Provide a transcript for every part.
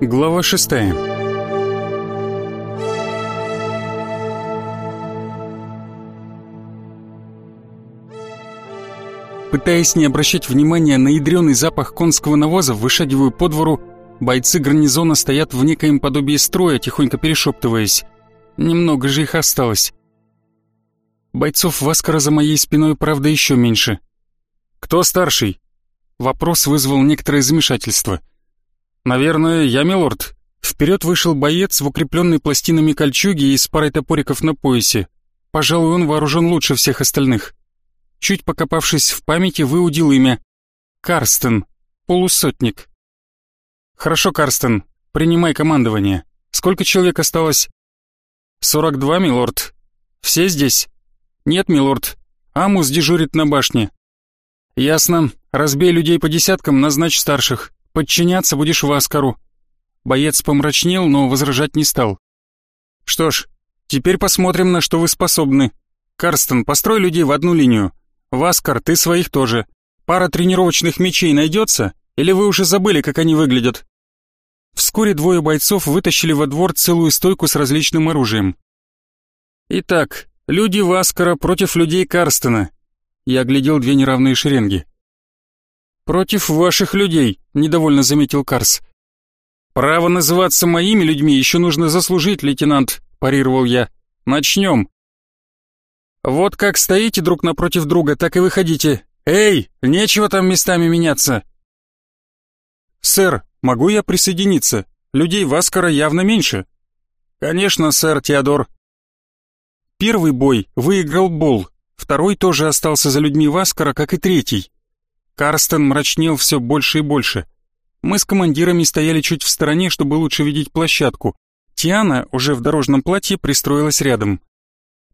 Глава шестая. Пытаясь не обращать внимания на ядреный запах конского навоза, вышагиваю по двору, бойцы гарнизона стоят в некоем подобии строя, тихонько перешептываясь. Немного же их осталось. Бойцов Васкара за моей спиной, правда, еще меньше. «Кто старший?» Вопрос вызвал некоторое замешательство. «Наверное, я, милорд». Вперед вышел боец в укрепленной пластинами кольчуги и с парой топориков на поясе. Пожалуй, он вооружен лучше всех остальных. Чуть покопавшись в памяти, выудил имя. Карстен, полусотник. «Хорошо, Карстен, принимай командование. Сколько человек осталось?» «Сорок два, милорд. Все здесь?» «Нет, милорд. Амус дежурит на башне». «Ясно. Разбей людей по десяткам, назначь старших. Подчиняться будешь Васкару». Боец помрачнел, но возражать не стал. «Что ж, теперь посмотрим, на что вы способны. Карстен, построй людей в одну линию. Васкар, ты своих тоже. Пара тренировочных мечей найдется? Или вы уже забыли, как они выглядят?» Вскоре двое бойцов вытащили во двор целую стойку с различным оружием. «Итак, люди Васкара против людей Карстена». Я оглядел две неравные шеренги. «Против ваших людей», — недовольно заметил Карс. «Право называться моими людьми еще нужно заслужить, лейтенант», — парировал я. «Начнем». «Вот как стоите друг напротив друга, так и выходите. Эй, нечего там местами меняться». «Сэр, могу я присоединиться? Людей Васкара явно меньше». «Конечно, сэр Теодор». Первый бой выиграл Бол, второй тоже остался за людьми Васкара, как и третий. Карстен мрачнел все больше и больше. Мы с командирами стояли чуть в стороне, чтобы лучше видеть площадку. Тиана, уже в дорожном платье, пристроилась рядом.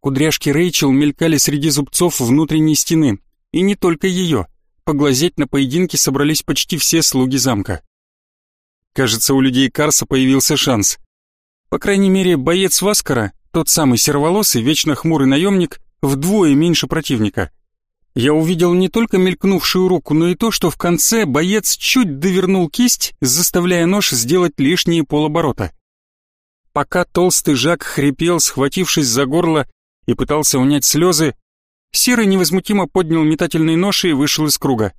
Кудряшки Рэйчел мелькали среди зубцов внутренней стены. И не только ее. Поглазеть на поединки собрались почти все слуги замка. Кажется, у людей Карса появился шанс. По крайней мере, боец Васкара, тот самый серволосый, вечно хмурый наемник, вдвое меньше противника — я увидел не только мелькнувшую руку, но и то, что в конце боец чуть довернул кисть, заставляя нож сделать лишние полоборота. Пока толстый Жак хрипел, схватившись за горло и пытался унять слезы, Серый невозмутимо поднял метательный нож и вышел из круга.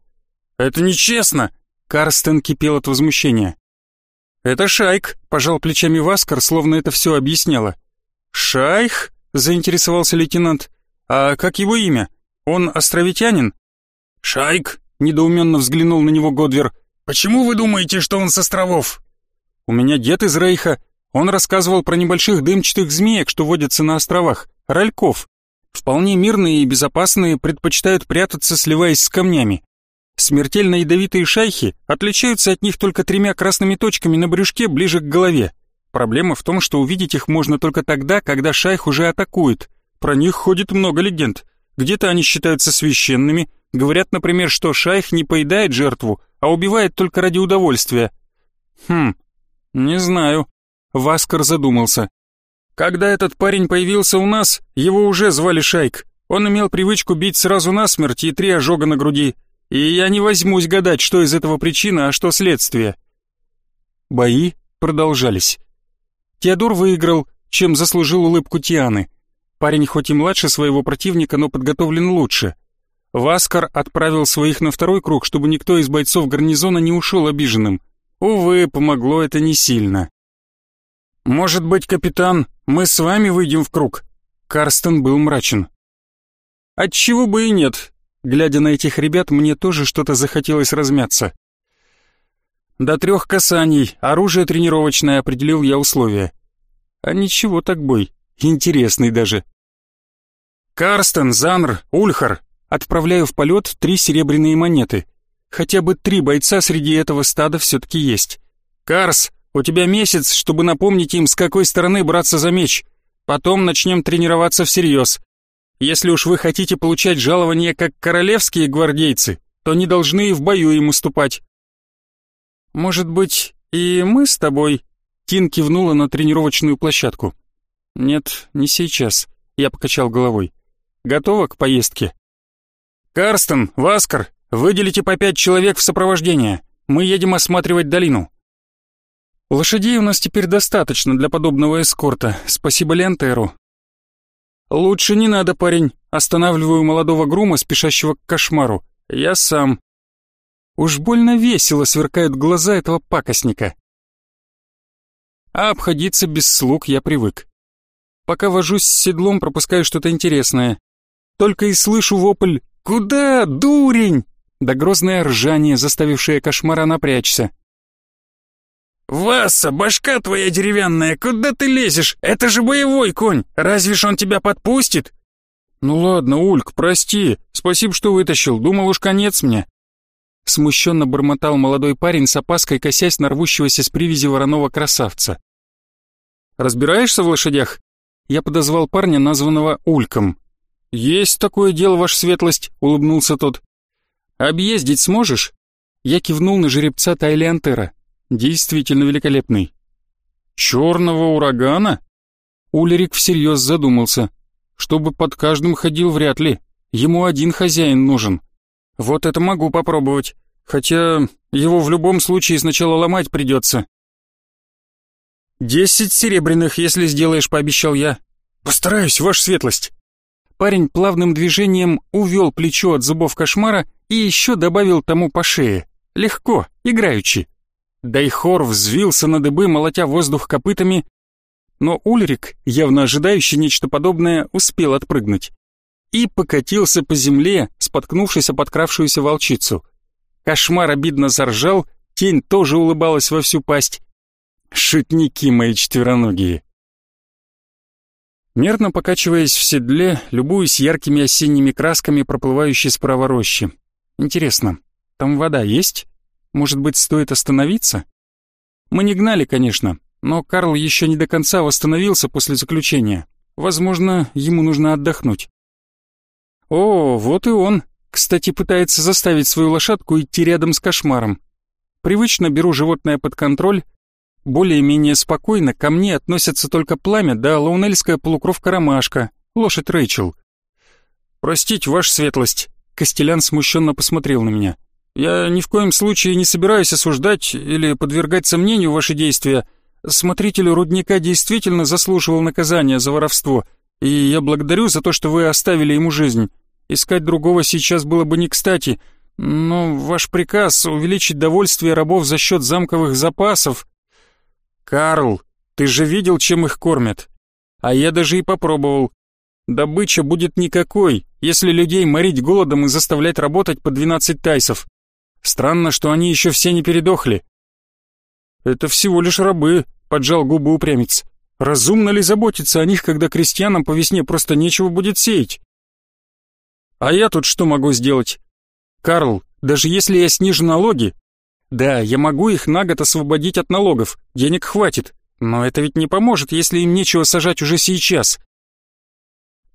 «Это нечестно!» Карстен кипел от возмущения. «Это Шайк», — пожал плечами Васкар, словно это все объясняло. «Шайх?» — заинтересовался лейтенант. «А как его имя?» Он островитянин?» «Шайк?» — недоуменно взглянул на него Годвер. «Почему вы думаете, что он с островов?» «У меня дед из Рейха. Он рассказывал про небольших дымчатых змеек, что водятся на островах, ральков. Вполне мирные и безопасные, предпочитают прятаться, сливаясь с камнями. Смертельно ядовитые шайхи отличаются от них только тремя красными точками на брюшке ближе к голове. Проблема в том, что увидеть их можно только тогда, когда шайх уже атакует. Про них ходит много легенд. Где-то они считаются священными, говорят, например, что шайх не поедает жертву, а убивает только ради удовольствия. Хм, не знаю. Васкар задумался. Когда этот парень появился у нас, его уже звали Шайк. Он имел привычку бить сразу насмерть и три ожога на груди. И я не возьмусь гадать, что из этого причина, а что следствие. Бои продолжались. Теодор выиграл, чем заслужил улыбку Тианы. Парень хоть и младше своего противника, но подготовлен лучше. Васкар отправил своих на второй круг, чтобы никто из бойцов гарнизона не ушел обиженным. Увы, помогло это не сильно. «Может быть, капитан, мы с вами выйдем в круг?» Карстен был мрачен. «Отчего бы и нет. Глядя на этих ребят, мне тоже что-то захотелось размяться. До трех касаний, оружие тренировочное, определил я условия. А ничего так бой. Интересный даже. Карстен, Занр, Ульхар. Отправляю в полет три серебряные монеты. Хотя бы три бойца среди этого стада все-таки есть. Карс, у тебя месяц, чтобы напомнить им, с какой стороны браться за меч. Потом начнем тренироваться всерьез. Если уж вы хотите получать жалование как королевские гвардейцы, то не должны и в бою им уступать. Может быть, и мы с тобой? Тин кивнула на тренировочную площадку. «Нет, не сейчас», — я покачал головой. «Готова к поездке?» «Карстен, Васкар, выделите по пять человек в сопровождение. Мы едем осматривать долину». Лошадей у нас теперь достаточно для подобного эскорта, спасибо Лентеру. Лучше не надо, парень, останавливаю молодого грума, спешащего к кошмару. Я сам. Уж больно весело сверкают глаза этого пакостника. А обходиться без слуг я привык. Пока вожусь с седлом, пропускаю что-то интересное. Только и слышу вопль «Куда, дурень?» да грозное ржание, заставившее кошмара напрячься. «Васа, башка твоя деревянная, куда ты лезешь? Это же боевой конь, разве ж он тебя подпустит?» «Ну ладно, Ульк, прости, спасибо, что вытащил, думал уж конец мне». Смущенно бормотал молодой парень с опаской, косясь на рвущегося с привязи вороного красавца. «Разбираешься в лошадях?» Я подозвал парня, названного Ульком. «Есть такое дело, ваша светлость», — улыбнулся тот. «Объездить сможешь?» Я кивнул на жеребца Тайлиантера. Действительно великолепный. «Черного урагана?» Улерик всерьез задумался. «Чтобы под каждым ходил, вряд ли. Ему один хозяин нужен. Вот это могу попробовать. Хотя его в любом случае сначала ломать придется». «Десять серебряных, если сделаешь», — пообещал я. «Постараюсь, ваша светлость». Парень плавным движением увел плечо от зубов кошмара и еще добавил тому по шее. Легко, играючи. Дайхор взвился на дыбы, молотя воздух копытами, но Ульрик, явно ожидающий нечто подобное, успел отпрыгнуть и покатился по земле, споткнувшись о подкравшуюся волчицу. Кошмар обидно заржал, тень тоже улыбалась во всю пасть. Шутники мои четвероногие. Мерно покачиваясь в седле, любуясь яркими осенними красками, проплывающей справа рощи. Интересно, там вода есть? Может быть, стоит остановиться? Мы не гнали, конечно, но Карл еще не до конца восстановился после заключения. Возможно, ему нужно отдохнуть. О, вот и он. Кстати, пытается заставить свою лошадку идти рядом с кошмаром. Привычно беру животное под контроль. Более-менее спокойно ко мне относятся только пламя да лаунельская полукровка-ромашка, лошадь Рэйчел. «Простите, ваша светлость», — Костелян смущенно посмотрел на меня. Я ни в коем случае не собираюсь осуждать или подвергать сомнению ваши действия. Смотритель рудника действительно заслуживал наказания за воровство, и я благодарю за то, что вы оставили ему жизнь. Искать другого сейчас было бы не кстати, но ваш приказ увеличить довольствие рабов за счет замковых запасов... Карл, ты же видел, чем их кормят? А я даже и попробовал. Добыча будет никакой, если людей морить голодом и заставлять работать по 12 тайсов. Странно, что они еще все не передохли. Это всего лишь рабы, поджал губы упрямец. Разумно ли заботиться о них, когда крестьянам по весне просто нечего будет сеять? А я тут что могу сделать? Карл, даже если я снижу налоги, да, я могу их на год освободить от налогов, денег хватит, но это ведь не поможет, если им нечего сажать уже сейчас.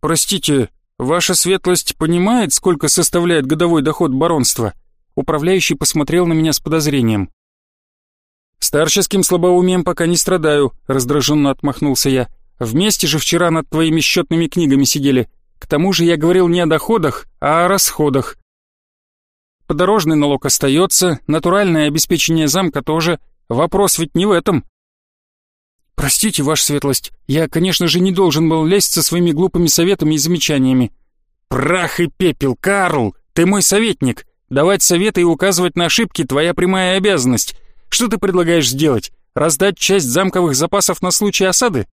Простите, ваша светлость понимает, сколько составляет годовой доход баронства? Управляющий посмотрел на меня с подозрением. «Старческим слабоумием пока не страдаю», — раздраженно отмахнулся я. «Вместе же вчера над твоими счетными книгами сидели. К тому же я говорил не о доходах, а о расходах. Подорожный налог остается, натуральное обеспечение замка тоже. Вопрос ведь не в этом». «Простите, ваша светлость, я, конечно же, не должен был лезть со своими глупыми советами и замечаниями». «Прах и пепел, Карл! Ты мой советник! Давать советы и указывать на ошибки — твоя прямая обязанность. Что ты предлагаешь сделать? Раздать часть замковых запасов на случай осады?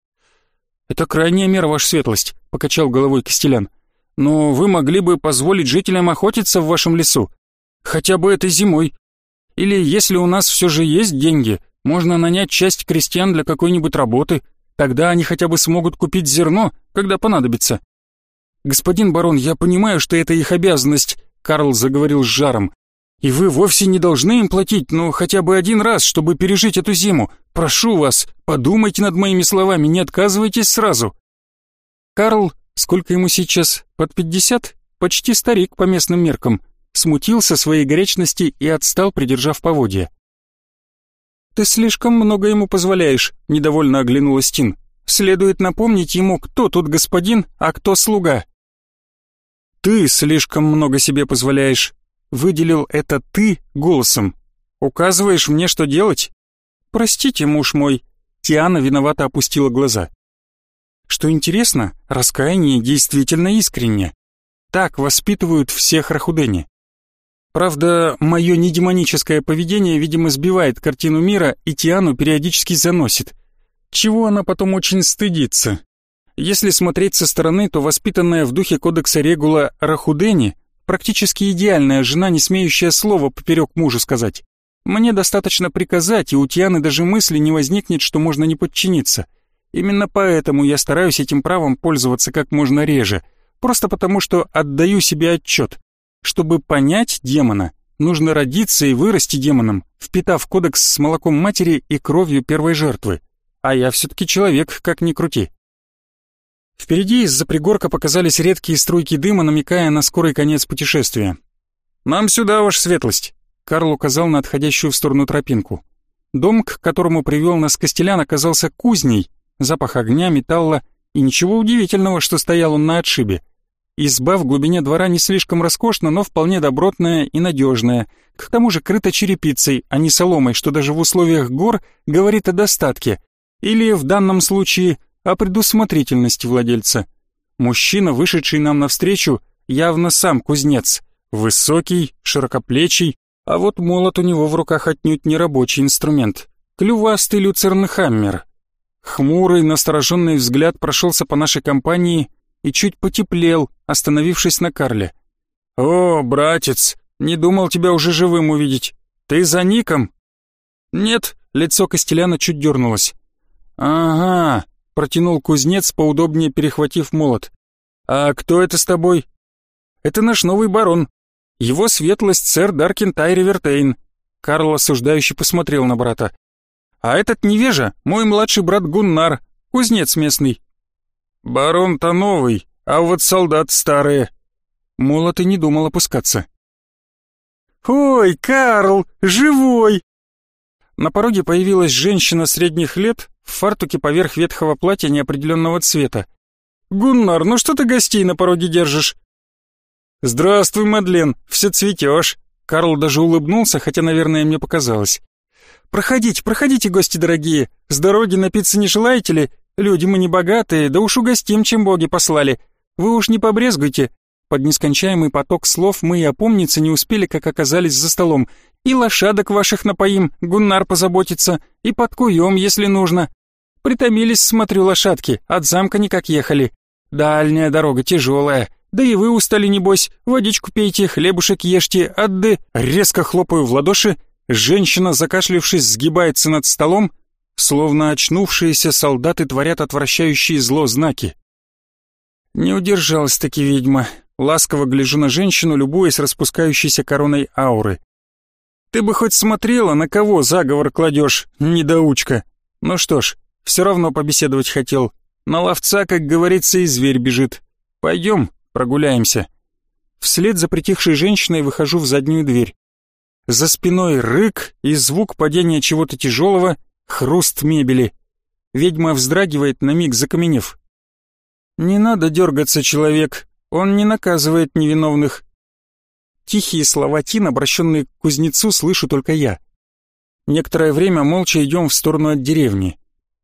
Это крайняя мера, ваша светлость, — покачал головой Костелян. Но вы могли бы позволить жителям охотиться в вашем лесу. Хотя бы этой зимой. Или если у нас все же есть деньги, можно нанять часть крестьян для какой-нибудь работы. Тогда они хотя бы смогут купить зерно, когда понадобится. Господин барон, я понимаю, что это их обязанность, Карл заговорил с жаром. «И вы вовсе не должны им платить, ну, хотя бы один раз, чтобы пережить эту зиму. Прошу вас, подумайте над моими словами, не отказывайтесь сразу». Карл, сколько ему сейчас, под пятьдесят? Почти старик по местным меркам. Смутился своей горячности и отстал, придержав поводья. «Ты слишком много ему позволяешь», — недовольно оглянулась Тин. «Следует напомнить ему, кто тут господин, а кто слуга». «Ты слишком много себе позволяешь», — выделил это «ты» голосом. «Указываешь мне, что делать?» «Простите, муж мой». Тиана виновато опустила глаза. Что интересно, раскаяние действительно искренне. Так воспитывают всех рахудени. Правда, мое недемоническое поведение, видимо, сбивает картину мира, и Тиану периодически заносит. Чего она потом очень стыдится. Если смотреть со стороны, то воспитанная в духе кодекса Регула Рахудени практически идеальная жена, не смеющая слова поперек мужа сказать. Мне достаточно приказать, и у Тианы даже мысли не возникнет, что можно не подчиниться. Именно поэтому я стараюсь этим правом пользоваться как можно реже, просто потому что отдаю себе отчет. Чтобы понять демона, нужно родиться и вырасти демоном, впитав кодекс с молоком матери и кровью первой жертвы. А я все-таки человек, как ни крути. Впереди из-за пригорка показались редкие струйки дыма, намекая на скорый конец путешествия. «Нам сюда, ваша светлость!» Карл указал на отходящую в сторону тропинку. Дом, к которому привел нас Костелян, оказался кузней, запах огня, металла, и ничего удивительного, что стоял он на отшибе. Изба в глубине двора не слишком роскошна, но вполне добротная и надежная. К тому же крыта черепицей, а не соломой, что даже в условиях гор говорит о достатке. Или, в данном случае, о предусмотрительности владельца. Мужчина, вышедший нам навстречу, явно сам кузнец. Высокий, широкоплечий, а вот молот у него в руках отнюдь не рабочий инструмент. Клювастый люцерный хаммер. Хмурый, настороженный взгляд прошелся по нашей компании и чуть потеплел, остановившись на Карле. «О, братец, не думал тебя уже живым увидеть. Ты за Ником?» «Нет», — лицо Костеляна чуть дернулось. «Ага, протянул кузнец, поудобнее перехватив молот. «А кто это с тобой?» «Это наш новый барон. Его светлость сэр Даркин Тайривертейн». Карл осуждающе посмотрел на брата. «А этот невежа, мой младший брат Гуннар, кузнец местный». «Барон-то новый, а вот солдат старые». Молот и не думал опускаться. «Ой, Карл, живой!» На пороге появилась женщина средних лет в фартуке поверх ветхого платья неопределенного цвета. «Гуннар, ну что ты гостей на пороге держишь?» «Здравствуй, Мадлен, все цветешь!» Карл даже улыбнулся, хотя, наверное, мне показалось. «Проходите, проходите, гости дорогие. С дороги напиться не желаете ли? Люди мы не богатые, да уж угостим, чем боги послали. Вы уж не побрезгуйте». Под нескончаемый поток слов мы и опомниться не успели, как оказались за столом. «И лошадок ваших напоим, Гуннар позаботится, и подкуем, если нужно. Притомились, смотрю, лошадки, от замка никак ехали. Дальняя дорога тяжелая, да и вы устали, небось. Водичку пейте, хлебушек ешьте, отды...» Резко хлопаю в ладоши, женщина, закашлившись, сгибается над столом, словно очнувшиеся солдаты творят отвращающие зло знаки. Не удержалась-таки ведьма. Ласково гляжу на женщину, любуясь распускающейся короной ауры. «Ты бы хоть смотрела, на кого заговор кладешь, недоучка. Ну что ж, все равно побеседовать хотел. На ловца, как говорится, и зверь бежит. Пойдем, прогуляемся. Вслед за притихшей женщиной выхожу в заднюю дверь. За спиной рык и звук падения чего-то тяжелого, хруст мебели. Ведьма вздрагивает, на миг закаменев. «Не надо дергаться, человек, он не наказывает невиновных». Тихие слова Тин, обращенные к кузнецу, слышу только я. Некоторое время молча идем в сторону от деревни.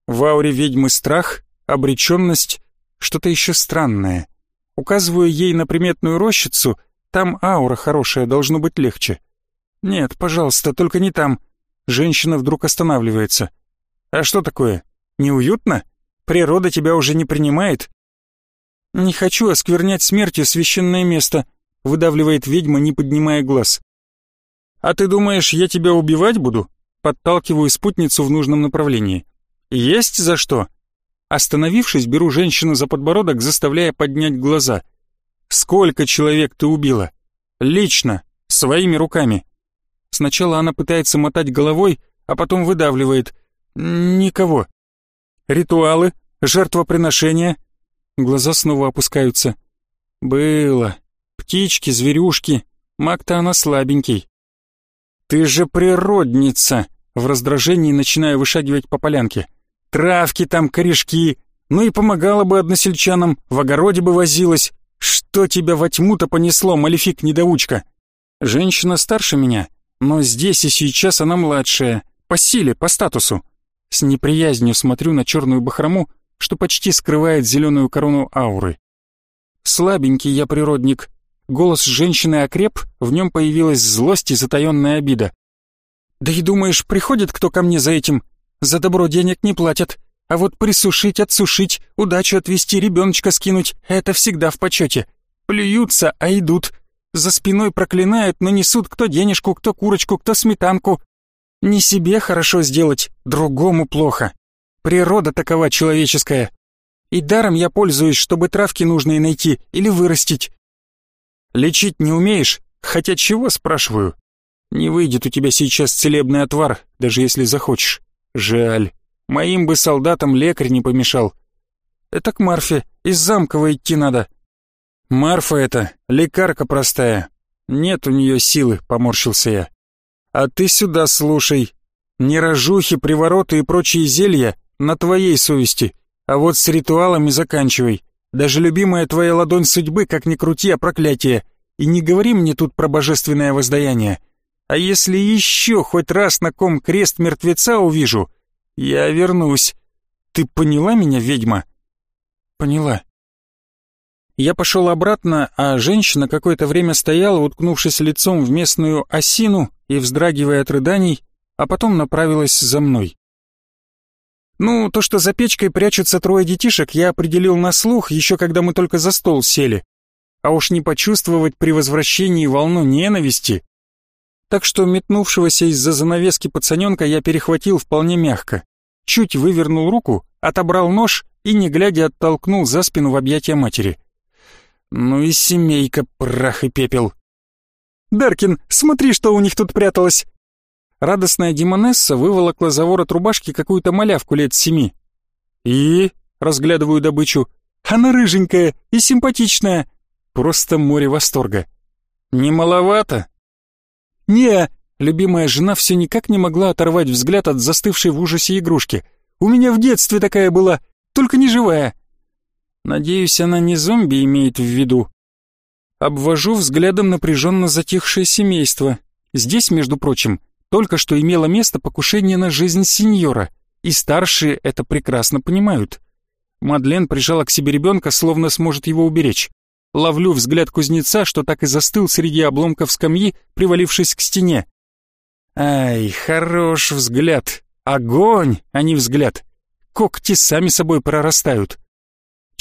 В ауре ведьмы страх, обреченность, что-то еще странное. Указываю ей на приметную рощицу, там аура хорошая, должно быть легче. Нет, пожалуйста, только не там. Женщина вдруг останавливается. А что такое? Неуютно? Природа тебя уже не принимает? Не хочу осквернять смертью священное место, выдавливает ведьма, не поднимая глаз. А ты думаешь, я тебя убивать буду? Подталкиваю спутницу в нужном направлении. Есть за что. Остановившись, беру женщину за подбородок, заставляя поднять глаза. Сколько человек ты убила? Лично, своими руками. Сначала она пытается мотать головой, а потом выдавливает. Никого. Ритуалы, жертвоприношения. Глаза снова опускаются. Было. Птички, зверюшки. Маг-то она слабенький. Ты же природница. В раздражении начинаю вышагивать по полянке. Травки там, корешки. Ну и помогала бы односельчанам, в огороде бы возилась. Что тебя во тьму-то понесло, малефик-недоучка? Женщина старше меня, но здесь и сейчас она младшая, По силе, по статусу. С неприязнью смотрю на черную бахрому, что почти скрывает зеленую корону ауры. Слабенький я природник. Голос женщины окреп, в нем появилась злость и затаенная обида. Да и думаешь, приходит кто ко мне за этим? За добро денег не платят. А вот присушить, отсушить, удачу отвести, ребеночка скинуть — это всегда в почете. Плюются, а идут. За спиной проклинают, но несут кто денежку, кто курочку, кто сметанку. Не себе хорошо сделать, другому плохо. Природа такова человеческая. И даром я пользуюсь, чтобы травки нужные найти или вырастить. Лечить не умеешь? Хотя чего, спрашиваю? Не выйдет у тебя сейчас целебный отвар, даже если захочешь. Жаль. Моим бы солдатам лекарь не помешал. Это к Марфе, из Замкова идти надо. Марфа это, лекарка простая. Нет у нее силы, поморщился я. А ты сюда слушай. Не рожухи, привороты и прочие зелья на твоей совести, а вот с ритуалами заканчивай. Даже любимая твоя ладонь судьбы, как ни крути, а проклятие. И не говори мне тут про божественное воздаяние. А если еще хоть раз на ком крест мертвеца увижу, я вернусь. Ты поняла меня, ведьма? Поняла. Я пошел обратно, а женщина какое-то время стояла, уткнувшись лицом в местную осину и вздрагивая от рыданий, а потом направилась за мной. Ну, то, что за печкой прячутся трое детишек, я определил на слух, еще когда мы только за стол сели. А уж не почувствовать при возвращении волну ненависти. Так что метнувшегося из-за занавески пацаненка я перехватил вполне мягко. Чуть вывернул руку, отобрал нож и, не глядя, оттолкнул за спину в объятия матери. Ну и семейка, прах и пепел. «Даркин, смотри, что у них тут пряталось!» Радостная демонесса выволокла за ворот рубашки какую-то малявку лет семи. «И?» — разглядываю добычу. «Она рыженькая и симпатичная!» Просто море восторга. «Не маловато?» «Не!» — любимая жена все никак не могла оторвать взгляд от застывшей в ужасе игрушки. «У меня в детстве такая была, только не живая!» Надеюсь, она не зомби имеет в виду. Обвожу взглядом напряженно затихшее семейство. Здесь, между прочим, только что имело место покушение на жизнь сеньора, и старшие это прекрасно понимают. Мадлен прижала к себе ребенка, словно сможет его уберечь. Ловлю взгляд кузнеца, что так и застыл среди обломков скамьи, привалившись к стене. Ай, хорош взгляд. Огонь, а не взгляд. Когти сами собой прорастают.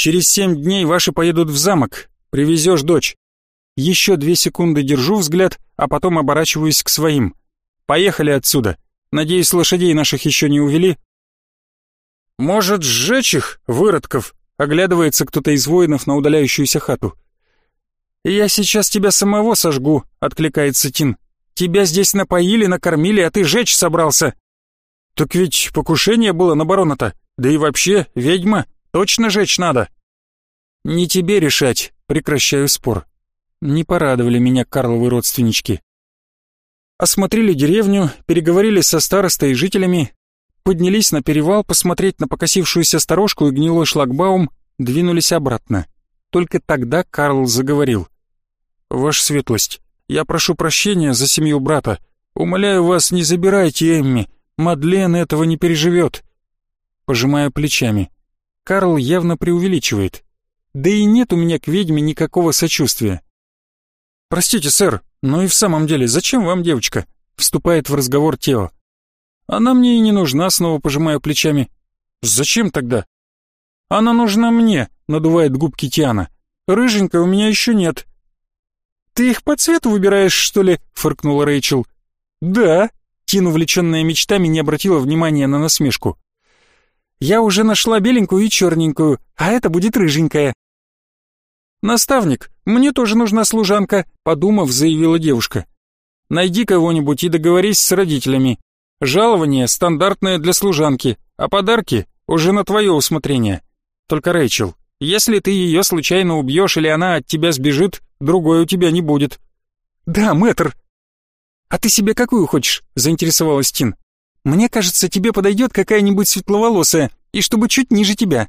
Через семь дней ваши поедут в замок. Привезешь дочь. Еще две секунды держу взгляд, а потом оборачиваюсь к своим. Поехали отсюда. Надеюсь, лошадей наших еще не увели. Может, сжечь их, выродков? Оглядывается кто-то из воинов на удаляющуюся хату. «Я сейчас тебя самого сожгу», — откликается Тин. «Тебя здесь напоили, накормили, а ты жечь собрался». «Так ведь покушение было на барона-то. Да и вообще, ведьма, Точно жечь надо?» «Не тебе решать», — прекращаю спор. Не порадовали меня Карловы родственнички. Осмотрели деревню, переговорили со старостой и жителями, поднялись на перевал посмотреть на покосившуюся сторожку и гнилой шлагбаум, двинулись обратно. Только тогда Карл заговорил. «Ваша светлость, я прошу прощения за семью брата. Умоляю вас, не забирайте Эмми. Мадлен этого не переживет». Пожимаю плечами. Карл явно преувеличивает. Да и нет у меня к ведьме никакого сочувствия. «Простите, сэр, но и в самом деле, зачем вам девочка?» Вступает в разговор Тео. «Она мне и не нужна», снова пожимаю плечами. «Зачем тогда?» «Она нужна мне», надувает губки Тиана. «Рыженькая у меня еще нет». «Ты их по цвету выбираешь, что ли?» фыркнула Рэйчел. «Да», Тин, увлеченная мечтами, не обратила внимания на насмешку. Я уже нашла беленькую и черненькую, а это будет рыженькая». «Наставник, мне тоже нужна служанка», — подумав, заявила девушка. «Найди кого-нибудь и договорись с родителями. Жалование стандартное для служанки, а подарки уже на твое усмотрение. Только, Рэйчел, если ты ее случайно убьешь или она от тебя сбежит, другой у тебя не будет». «Да, мэтр». «А ты себе какую хочешь?» — заинтересовалась Тин. Мне кажется, тебе подойдет какая-нибудь светловолосая, и чтобы чуть ниже тебя.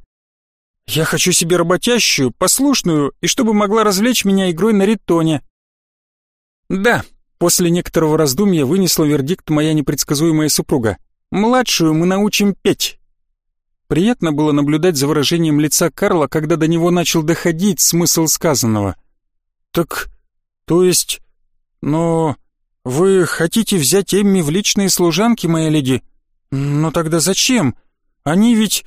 Я хочу себе работящую, послушную, и чтобы могла развлечь меня игрой на ритоне. Да, после некоторого раздумья вынесла вердикт моя непредсказуемая супруга. Младшую мы научим петь». Приятно было наблюдать за выражением лица Карла, когда до него начал доходить смысл сказанного. «Так, то есть... Но... Вы хотите взять Эмми в личные служанки, моя леди? Но тогда зачем? Они ведь...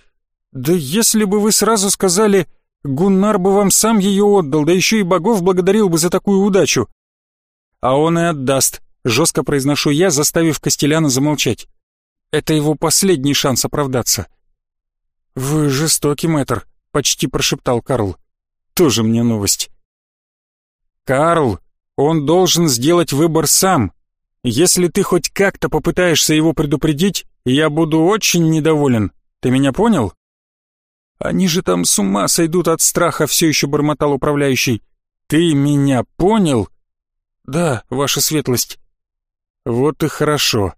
Да если бы вы сразу сказали, Гуннар бы вам сам ее отдал, да еще и богов благодарил бы за такую удачу. А он и отдаст, жестко произношу я, заставив Костеляна замолчать. Это его последний шанс оправдаться. «Вы жестокий, мэтр», — почти прошептал Карл. «Тоже мне новость». «Карл, он должен сделать выбор сам. Если ты хоть как-то попытаешься его предупредить, я буду очень недоволен. Ты меня понял?» «Они же там с ума сойдут от страха», — все еще бормотал управляющий. «Ты меня понял?» «Да, ваша светлость». «Вот и хорошо.